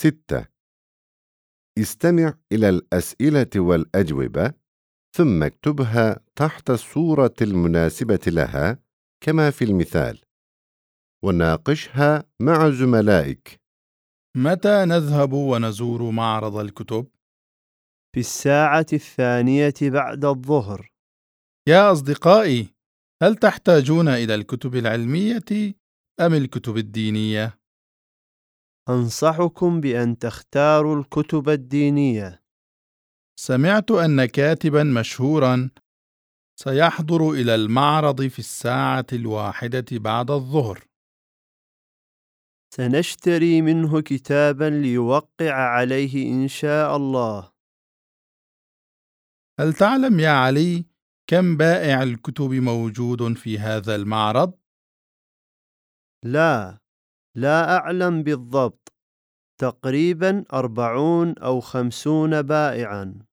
ستة استمع إلى الأسئلة والأجوبة ثم اكتبها تحت الصورة المناسبة لها كما في المثال وناقشها مع زملائك متى نذهب ونزور معرض الكتب؟ في الساعة الثانية بعد الظهر يا أصدقائي، هل تحتاجون إلى الكتب العلمية أم الكتب الدينية؟ أنصحكم بأن تختاروا الكتب الدينية سمعت أن كاتبا مشهورا سيحضر إلى المعرض في الساعة الواحدة بعد الظهر. سنشتري منه كتابا ليوقع عليه إن شاء الله هل تعلم يا علي كم بائع الكتب موجود في هذا المعرض؟ لا لا أعلم بالضبط. تقريبا أربعون أو خمسون بائعا.